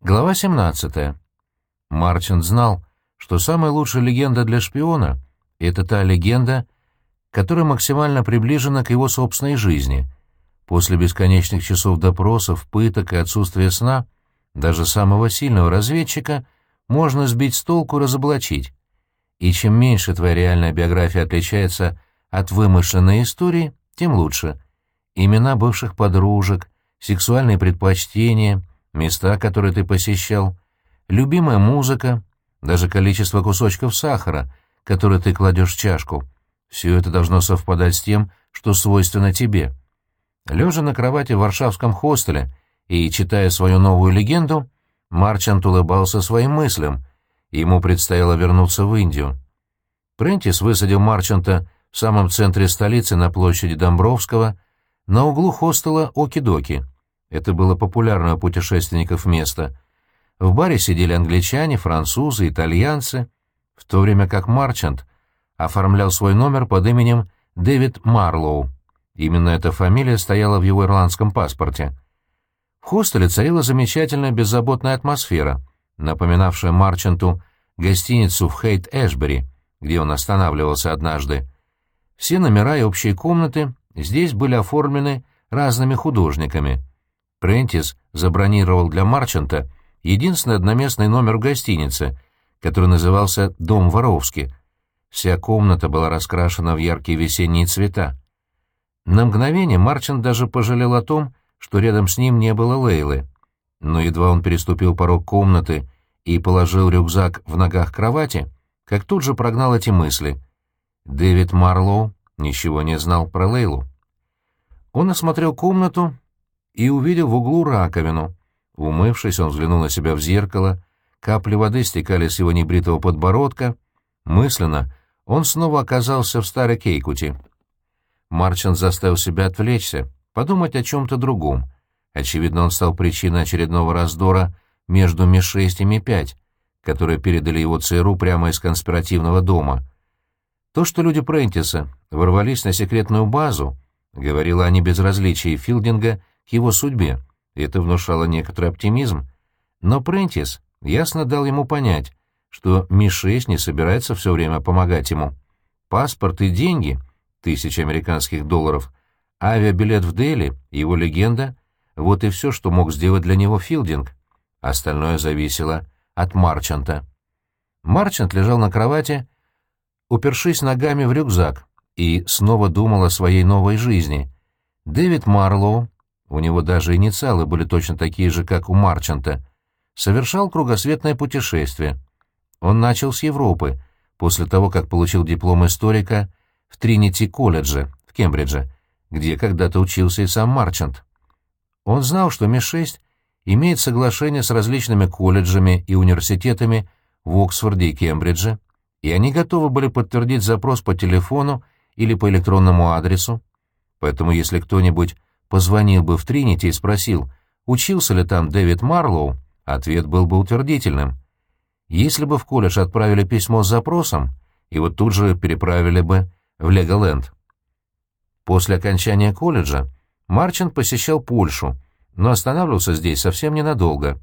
Глава 17. Марчант знал, что самая лучшая легенда для шпиона — это та легенда, которая максимально приближена к его собственной жизни. После бесконечных часов допросов, пыток и отсутствия сна даже самого сильного разведчика можно сбить с толку разоблачить. И чем меньше твоя реальная биография отличается от вымышленной истории, тем лучше. Имена бывших подружек, сексуальные предпочтения, места, которые ты посещал, любимая музыка, даже количество кусочков сахара, которые ты кладешь в чашку. Все это должно совпадать с тем, что свойственно тебе. Лежа на кровати в варшавском хостеле и читая свою новую легенду, Марчант улыбался своим мыслям. Ему предстояло вернуться в Индию. Прентис высадил Марчанта в самом центре столицы на площади Домбровского, на углу хостела Оки-Доки. Это было популярное у путешественников место. В баре сидели англичане, французы, итальянцы, в то время как Марчант оформлял свой номер под именем Дэвид Марлоу. Именно эта фамилия стояла в его ирландском паспорте. В хостеле царила замечательная беззаботная атмосфера, напоминавшая Марчанту гостиницу в Хейт-Эшбери, где он останавливался однажды. Все номера и общие комнаты здесь были оформлены разными художниками. Прентис забронировал для Марчанта единственный одноместный номер в гостинице, который назывался «Дом Воровски». Вся комната была раскрашена в яркие весенние цвета. На мгновение Марчант даже пожалел о том, что рядом с ним не было Лейлы. Но едва он переступил порог комнаты и положил рюкзак в ногах кровати, как тут же прогнал эти мысли. Дэвид Марлоу ничего не знал про Лейлу. Он осмотрел комнату и увидел в углу раковину. Умывшись, он взглянул на себя в зеркало, капли воды стекали с его небритого подбородка. Мысленно он снова оказался в старой Кейкути. Марчант заставил себя отвлечься, подумать о чем-то другом. Очевидно, он стал причиной очередного раздора между Ми-6 и Ми-5, которые передали его ЦРУ прямо из конспиративного дома. То, что люди Прентиса ворвались на секретную базу, говорило о небезразличии Филдинга к его судьбе, это внушало некоторый оптимизм. Но Прентис ясно дал ему понять, что Ми-6 не собирается все время помогать ему. Паспорт и деньги, тысячи американских долларов, авиабилет в Дели, его легенда — вот и все, что мог сделать для него Филдинг. Остальное зависело от Марчанта. Марчант лежал на кровати, упершись ногами в рюкзак, и снова думал о своей новой жизни. Дэвид Марлоу у него даже инициалы были точно такие же, как у Марчанта, совершал кругосветное путешествие. Он начал с Европы, после того, как получил диплом историка в Тринити-колледже в Кембридже, где когда-то учился и сам Марчант. Он знал, что Ми-6 имеет соглашение с различными колледжами и университетами в Оксфорде и Кембридже, и они готовы были подтвердить запрос по телефону или по электронному адресу. Поэтому если кто-нибудь позвонил бы в Тринити и спросил, учился ли там Дэвид Марлоу, ответ был бы утвердительным. Если бы в колледж отправили письмо с запросом, его тут же переправили бы в Леголенд. После окончания колледжа Марчин посещал Польшу, но останавливался здесь совсем ненадолго.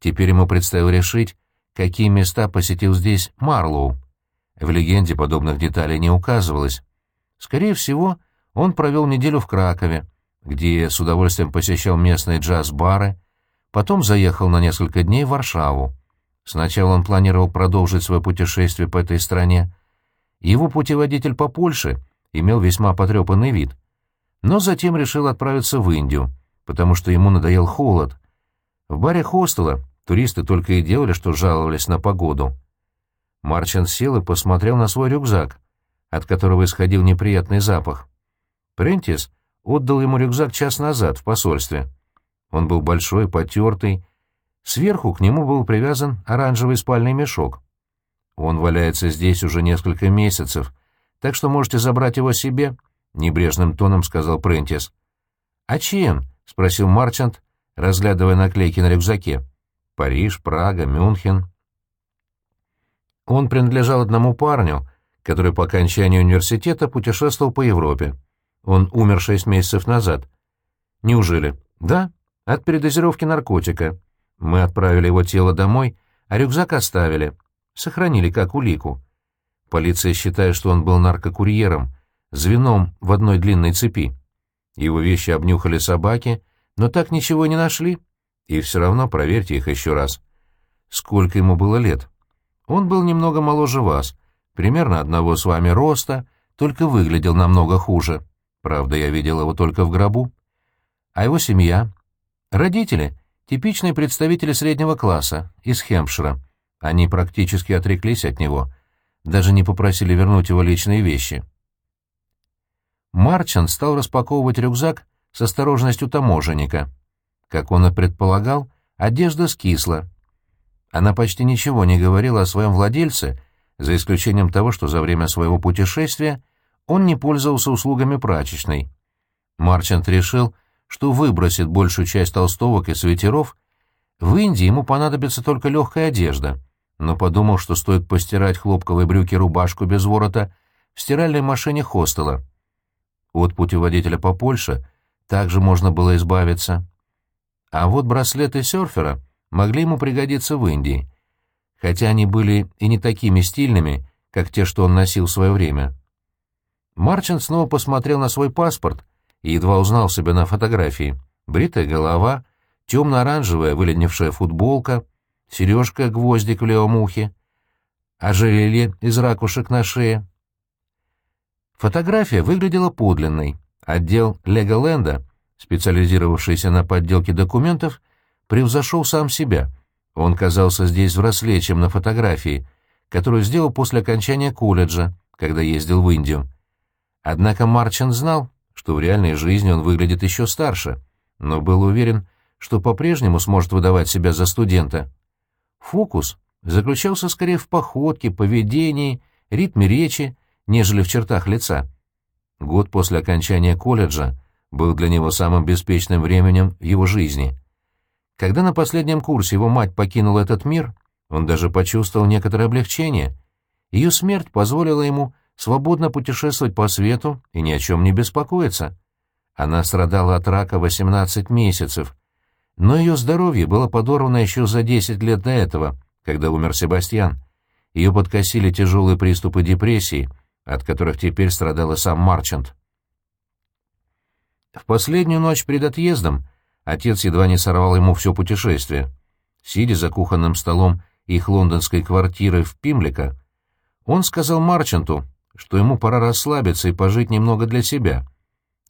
Теперь ему предстояло решить, какие места посетил здесь Марлоу. В легенде подобных деталей не указывалось. Скорее всего, он провел неделю в Кракове, где с удовольствием посещал местные джаз-бары, потом заехал на несколько дней в Варшаву. Сначала он планировал продолжить свое путешествие по этой стране. Его путеводитель по Польше имел весьма потрепанный вид, но затем решил отправиться в Индию, потому что ему надоел холод. В баре хостела туристы только и делали, что жаловались на погоду. Марчин сел и посмотрел на свой рюкзак, от которого исходил неприятный запах. Прентис отдал ему рюкзак час назад в посольстве. Он был большой, потертый. Сверху к нему был привязан оранжевый спальный мешок. Он валяется здесь уже несколько месяцев, так что можете забрать его себе, — небрежным тоном сказал Прентис. — А чьим? — спросил Марчант, разглядывая наклейки на рюкзаке. — Париж, Прага, Мюнхен. Он принадлежал одному парню, который по окончании университета путешествовал по Европе. Он умер шесть месяцев назад. Неужели? Да, от передозировки наркотика. Мы отправили его тело домой, а рюкзак оставили. Сохранили как улику. Полиция считает, что он был наркокурьером, звеном в одной длинной цепи. Его вещи обнюхали собаки, но так ничего не нашли. И все равно проверьте их еще раз. Сколько ему было лет? Он был немного моложе вас, примерно одного с вами роста, только выглядел намного хуже. Правда, я видел его только в гробу. А его семья? Родители — типичные представители среднего класса, из Хемпшира. Они практически отреклись от него, даже не попросили вернуть его личные вещи. Марчан стал распаковывать рюкзак с осторожностью таможенника. Как он и предполагал, одежда скисла. Она почти ничего не говорила о своем владельце, за исключением того, что за время своего путешествия он не пользовался услугами прачечной. Марчант решил, что выбросит большую часть толстовок и свитеров. В Индии ему понадобится только легкая одежда, но подумал, что стоит постирать хлопковые брюки рубашку без ворота в стиральной машине хостела. От путеводителя по Польше также можно было избавиться. А вот браслеты серфера могли ему пригодиться в Индии, хотя они были и не такими стильными, как те, что он носил в свое время. Марчин снова посмотрел на свой паспорт и едва узнал себя на фотографии. Бритая голова, темно-оранжевая выленившая футболка, сережка-гвоздик в левом ухе, ожерелье из ракушек на шее. Фотография выглядела подлинной. Отдел Леголенда, специализировавшийся на подделке документов, превзошел сам себя. Он казался здесь взрослее, чем на фотографии, которую сделал после окончания колледжа, когда ездил в Индию. Однако Марчин знал, что в реальной жизни он выглядит еще старше, но был уверен, что по-прежнему сможет выдавать себя за студента. Фокус заключался скорее в походке, поведении, ритме речи, нежели в чертах лица. Год после окончания колледжа был для него самым беспечным временем в его жизни. Когда на последнем курсе его мать покинула этот мир, он даже почувствовал некоторое облегчение. Ее смерть позволила ему свободно путешествовать по свету и ни о чем не беспокоиться. Она страдала от рака 18 месяцев, но ее здоровье было подорвано еще за 10 лет до этого, когда умер Себастьян. Ее подкосили тяжелые приступы депрессии — от которых теперь страдал и сам Марчант. В последнюю ночь перед отъездом отец едва не сорвал ему все путешествие. Сидя за кухонным столом их лондонской квартиры в Пимлика, он сказал Марчанту, что ему пора расслабиться и пожить немного для себя.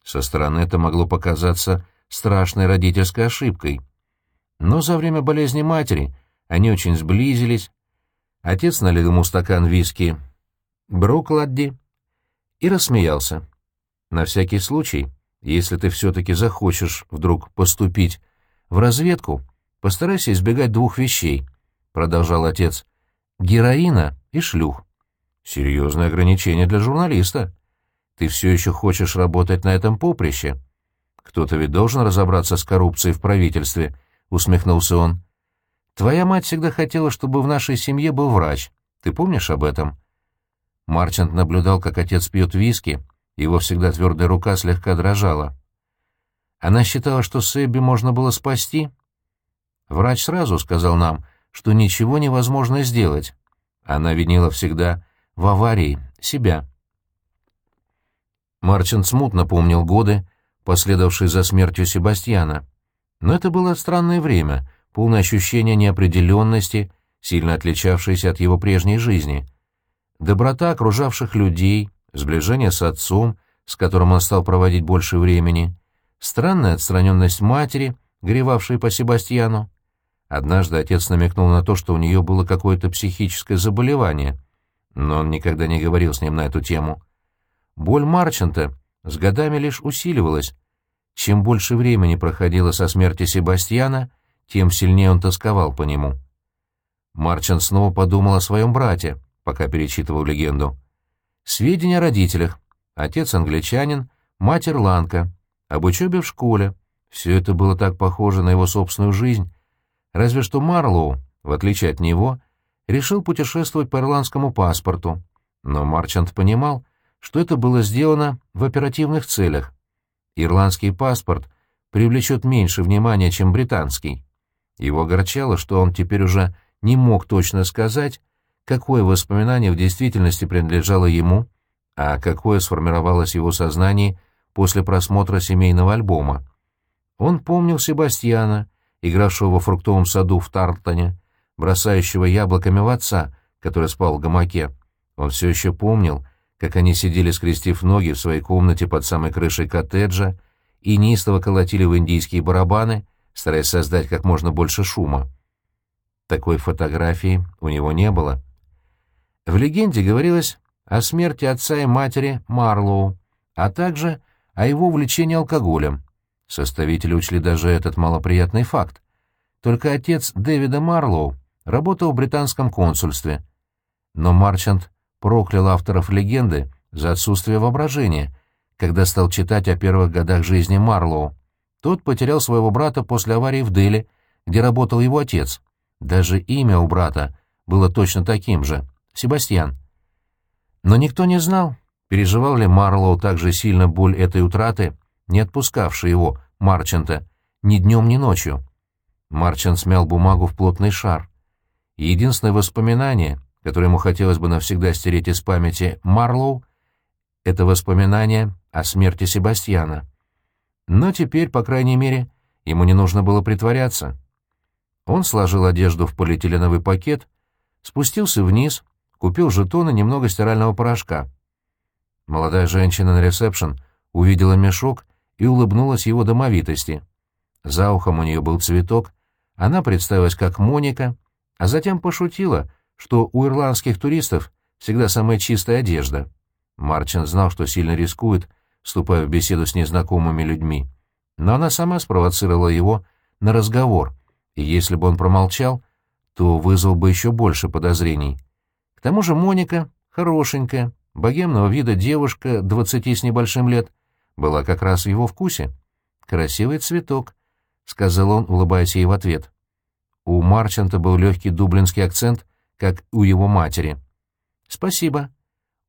Со стороны это могло показаться страшной родительской ошибкой. Но за время болезни матери они очень сблизились. Отец налил ему стакан виски Брукладди, и рассмеялся. «На всякий случай, если ты все-таки захочешь вдруг поступить в разведку, постарайся избегать двух вещей», — продолжал отец, — «героина и шлюх». «Серьезное ограничение для журналиста. Ты все еще хочешь работать на этом поприще?» «Кто-то ведь должен разобраться с коррупцией в правительстве», — усмехнулся он. «Твоя мать всегда хотела, чтобы в нашей семье был врач. Ты помнишь об этом?» Марчант наблюдал, как отец пьет виски, его всегда твердая рука слегка дрожала. Она считала, что Сэбби можно было спасти. Врач сразу сказал нам, что ничего невозможно сделать. Она винила всегда в аварии себя. Марчант смутно помнил годы, последовавшие за смертью Себастьяна. Но это было странное время, полное ощущение неопределенности, сильно отличавшееся от его прежней жизни — Доброта окружавших людей, сближение с отцом, с которым он стал проводить больше времени, странная отстраненность матери, гревавшей по Себастьяну. Однажды отец намекнул на то, что у нее было какое-то психическое заболевание, но он никогда не говорил с ним на эту тему. Боль Марчанта с годами лишь усиливалась. Чем больше времени проходило со смерти Себастьяна, тем сильнее он тосковал по нему. Марчант снова подумал о своем брате — пока перечитывал легенду. Сведения о родителях. Отец англичанин, мать ирландка. Об учебе в школе. Все это было так похоже на его собственную жизнь. Разве что Марлоу, в отличие от него, решил путешествовать по ирландскому паспорту. Но Марчант понимал, что это было сделано в оперативных целях. Ирландский паспорт привлечет меньше внимания, чем британский. Его огорчало, что он теперь уже не мог точно сказать, какое воспоминание в действительности принадлежало ему, а какое сформировалось в его сознании после просмотра семейного альбома. Он помнил Себастьяна, игравшего во фруктовом саду в Тартоне, бросающего яблоками в отца, который спал в гамаке. Он все еще помнил, как они сидели, скрестив ноги в своей комнате под самой крышей коттеджа и неистово колотили в индийские барабаны, стараясь создать как можно больше шума. Такой фотографии у него не было. В легенде говорилось о смерти отца и матери Марлоу, а также о его увлечении алкоголем. Составители учли даже этот малоприятный факт. Только отец Дэвида Марлоу работал в британском консульстве. Но Марчант проклял авторов легенды за отсутствие воображения, когда стал читать о первых годах жизни Марлоу. Тот потерял своего брата после аварии в Дели, где работал его отец. Даже имя у брата было точно таким же — Себастьян. Но никто не знал, переживал ли Марлоу так же сильно боль этой утраты, не отпускавшей его, Марчанта, ни днем, ни ночью. Марчант смял бумагу в плотный шар. Единственное воспоминание, которое ему хотелось бы навсегда стереть из памяти Марлоу, это воспоминание о смерти Себастьяна. Но теперь, по крайней мере, ему не нужно было притворяться. Он сложил одежду в полиэтиленовый пакет, спустился вниз, купил жетоны немного стирального порошка. Молодая женщина на ресепшн увидела мешок и улыбнулась его домовитости. За ухом у нее был цветок, она представилась как Моника, а затем пошутила, что у ирландских туристов всегда самая чистая одежда. Марчин знал, что сильно рискует, вступая в беседу с незнакомыми людьми. Но она сама спровоцировала его на разговор, и если бы он промолчал, то вызвал бы еще больше подозрений. К тому же Моника, хорошенькая, богемного вида девушка, двадцати с небольшим лет, была как раз в его вкусе. «Красивый цветок», — сказал он, улыбаясь ей в ответ. У Марчанта был легкий дублинский акцент, как у его матери. «Спасибо.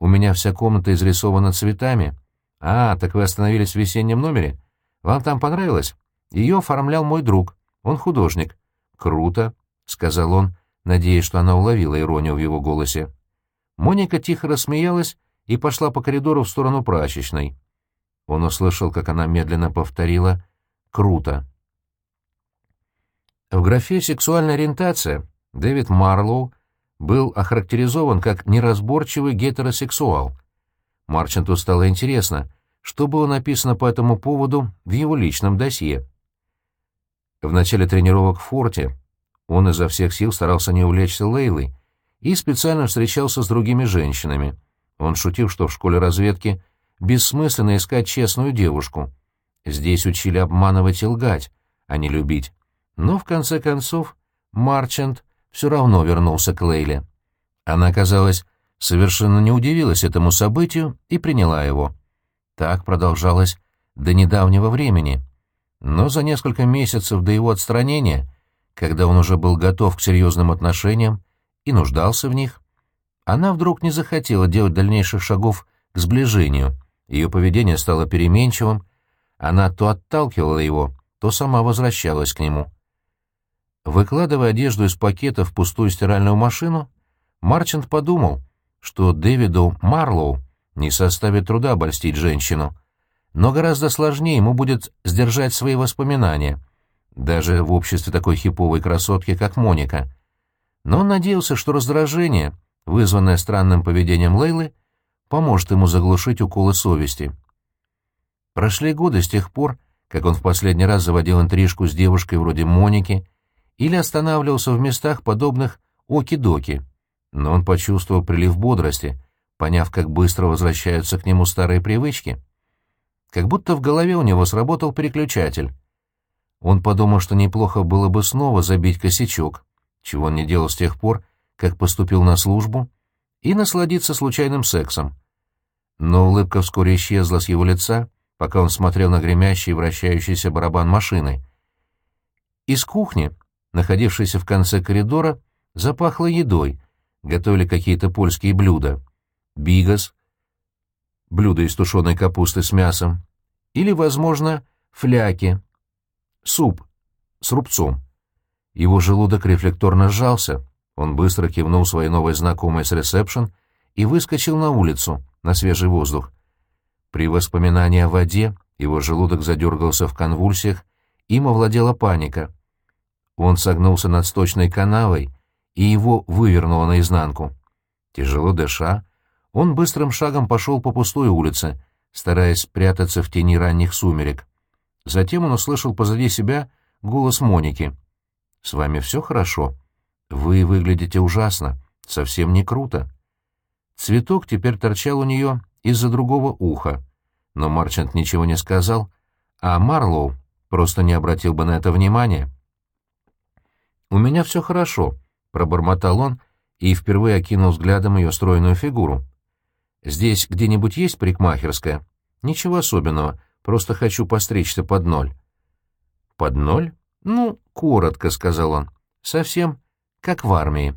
У меня вся комната изрисована цветами. А, так вы остановились в весеннем номере? Вам там понравилось? Ее оформлял мой друг. Он художник». «Круто», — сказал он, надеясь, что она уловила иронию в его голосе. Моника тихо рассмеялась и пошла по коридору в сторону прачечной. Он услышал, как она медленно повторила «круто». В графе «сексуальная ориентация» Дэвид Марлоу был охарактеризован как неразборчивый гетеросексуал. Марчанту стало интересно, что было написано по этому поводу в его личном досье. В начале тренировок в форте он изо всех сил старался не увлечься Лейлой и специально встречался с другими женщинами. Он шутил, что в школе разведки бессмысленно искать честную девушку. Здесь учили обманывать и лгать, а не любить. Но, в конце концов, Марчант все равно вернулся к Лейле. Она, казалось, совершенно не удивилась этому событию и приняла его. Так продолжалось до недавнего времени. Но за несколько месяцев до его отстранения, когда он уже был готов к серьезным отношениям и нуждался в них, она вдруг не захотела делать дальнейших шагов к сближению. Ее поведение стало переменчивым, она то отталкивала его, то сама возвращалась к нему. Выкладывая одежду из пакета в пустую стиральную машину, Марчант подумал, что Дэвиду Марлоу не составит труда обольстить женщину, но гораздо сложнее ему будет сдержать свои воспоминания, даже в обществе такой хиповой красотки, как Моника. Но он надеялся, что раздражение, вызванное странным поведением Лейлы, поможет ему заглушить уколы совести. Прошли годы с тех пор, как он в последний раз заводил интрижку с девушкой вроде Моники или останавливался в местах, подобных Оки-Доки, но он почувствовал прилив бодрости, поняв, как быстро возвращаются к нему старые привычки. Как будто в голове у него сработал переключатель. Он подумал, что неплохо было бы снова забить косячок, чего он не делал с тех пор, как поступил на службу, и насладиться случайным сексом. Но улыбка вскоре исчезла с его лица, пока он смотрел на гремящий и вращающийся барабан машины. Из кухни находившейся в конце коридора, запахло едой, готовили какие-то польские блюда. Бигас, блюдо из тушеной капусты с мясом, или, возможно, фляки, суп с рубцом. Его желудок рефлекторно сжался. Он быстро кивнул своей новой знакомой с ресепшн и выскочил на улицу, на свежий воздух. При воспоминании о воде его желудок задергался в конвульсиях, им овладела паника. Он согнулся над сточной канавой, и его вывернуло наизнанку. Тяжело дыша, он быстрым шагом пошел по пустой улице, стараясь спрятаться в тени ранних сумерек. Затем он услышал позади себя голос Моники. «С вами все хорошо? Вы выглядите ужасно, совсем не круто». Цветок теперь торчал у нее из-за другого уха, но Марчант ничего не сказал, а Марлоу просто не обратил бы на это внимания. «У меня все хорошо», — пробормотал он и впервые окинул взглядом ее стройную фигуру. «Здесь где-нибудь есть парикмахерская?» «Ничего особенного, просто хочу постричься под ноль». «Под ноль?» «Ну, коротко», — сказал он. «Совсем как в армии».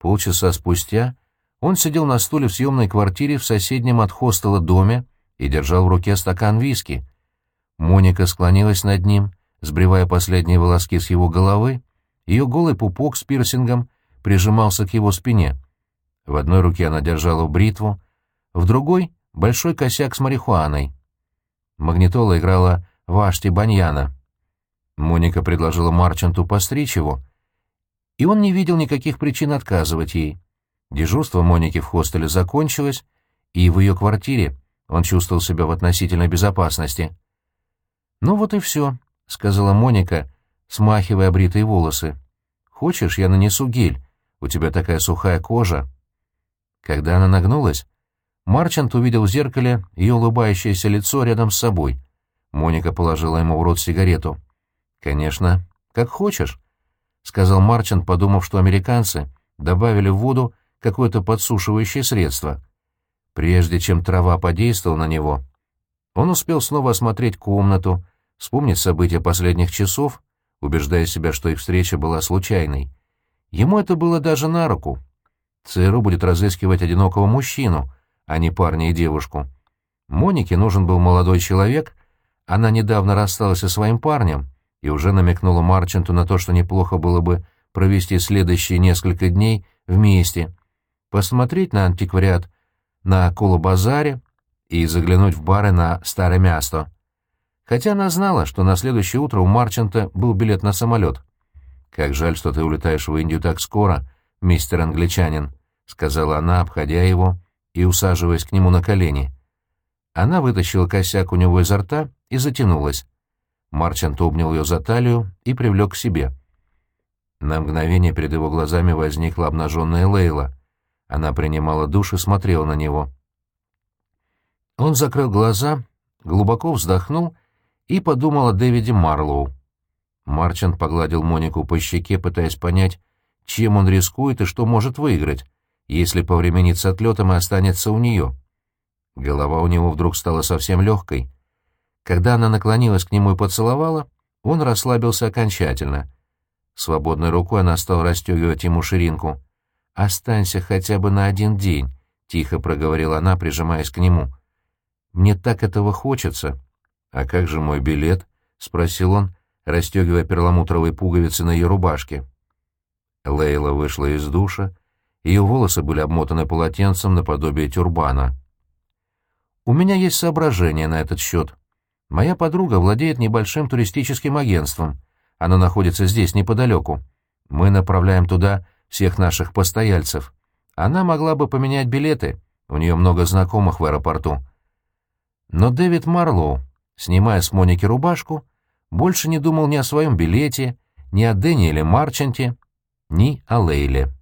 Полчаса спустя он сидел на стуле в съемной квартире в соседнем от хостела доме и держал в руке стакан виски. Моника склонилась над ним, сбривая последние волоски с его головы, ее голый пупок с пирсингом прижимался к его спине. В одной руке она держала бритву, в другой — большой косяк с марихуаной. Магнитола играла «Вашти Баньяна». Моника предложила Марчанту постричь его, и он не видел никаких причин отказывать ей. Дежурство Моники в хостеле закончилось, и в ее квартире он чувствовал себя в относительной безопасности. «Ну вот и все», — сказала Моника, смахивая бритые волосы. «Хочешь, я нанесу гель? У тебя такая сухая кожа». Когда она нагнулась, Марчант увидел в зеркале ее улыбающееся лицо рядом с собой. Моника положила ему в рот сигарету. «Конечно, как хочешь», — сказал Марчант, подумав, что американцы добавили в воду какое-то подсушивающее средство. Прежде чем трава подействовала на него, он успел снова осмотреть комнату, вспомнить события последних часов, убеждая себя, что их встреча была случайной. Ему это было даже на руку. ЦРУ будет разыскивать одинокого мужчину, а не парня и девушку. Монике нужен был молодой человек, она недавно рассталась со своим парнем и уже намекнула Марченту на то, что неплохо было бы провести следующие несколько дней вместе, посмотреть на антиквариат на Колобазаре и заглянуть в бары на Старое Място. Хотя она знала, что на следующее утро у Марчанта был билет на самолет. «Как жаль, что ты улетаешь в Индию так скоро, мистер англичанин», — сказала она, обходя его и усаживаясь к нему на колени. Она вытащила косяк у него изо рта и затянулась. Марчант обнял ее за талию и привлек к себе. На мгновение перед его глазами возникла обнаженная Лейла. Она принимала душ и смотрела на него. Он закрыл глаза, глубоко вздохнул и подумал о Дэвиде Марлоу. Марчант погладил Монику по щеке, пытаясь понять, чем он рискует и что может выиграть, если повременит с отлетом и останется у нее. Голова у него вдруг стала совсем легкой. Когда она наклонилась к нему и поцеловала, он расслабился окончательно. Свободной рукой она стала расстегивать ему ширинку. «Останься хотя бы на один день», — тихо проговорила она, прижимаясь к нему. «Мне так этого хочется». «А как же мой билет?» — спросил он, расстегивая перламутровые пуговицы на ее рубашке. Лейла вышла из душа, ее волосы были обмотаны полотенцем наподобие тюрбана. «У меня есть соображение на этот счет. Моя подруга владеет небольшим туристическим агентством. Оно находится здесь, неподалеку. Мы направляем туда всех наших постояльцев. Она могла бы поменять билеты, у нее много знакомых в аэропорту. Но Дэвид Марлоу, снимая с Моники рубашку, больше не думал ни о своем билете, ни о Дэниеле Марчанте, ни о Лейле.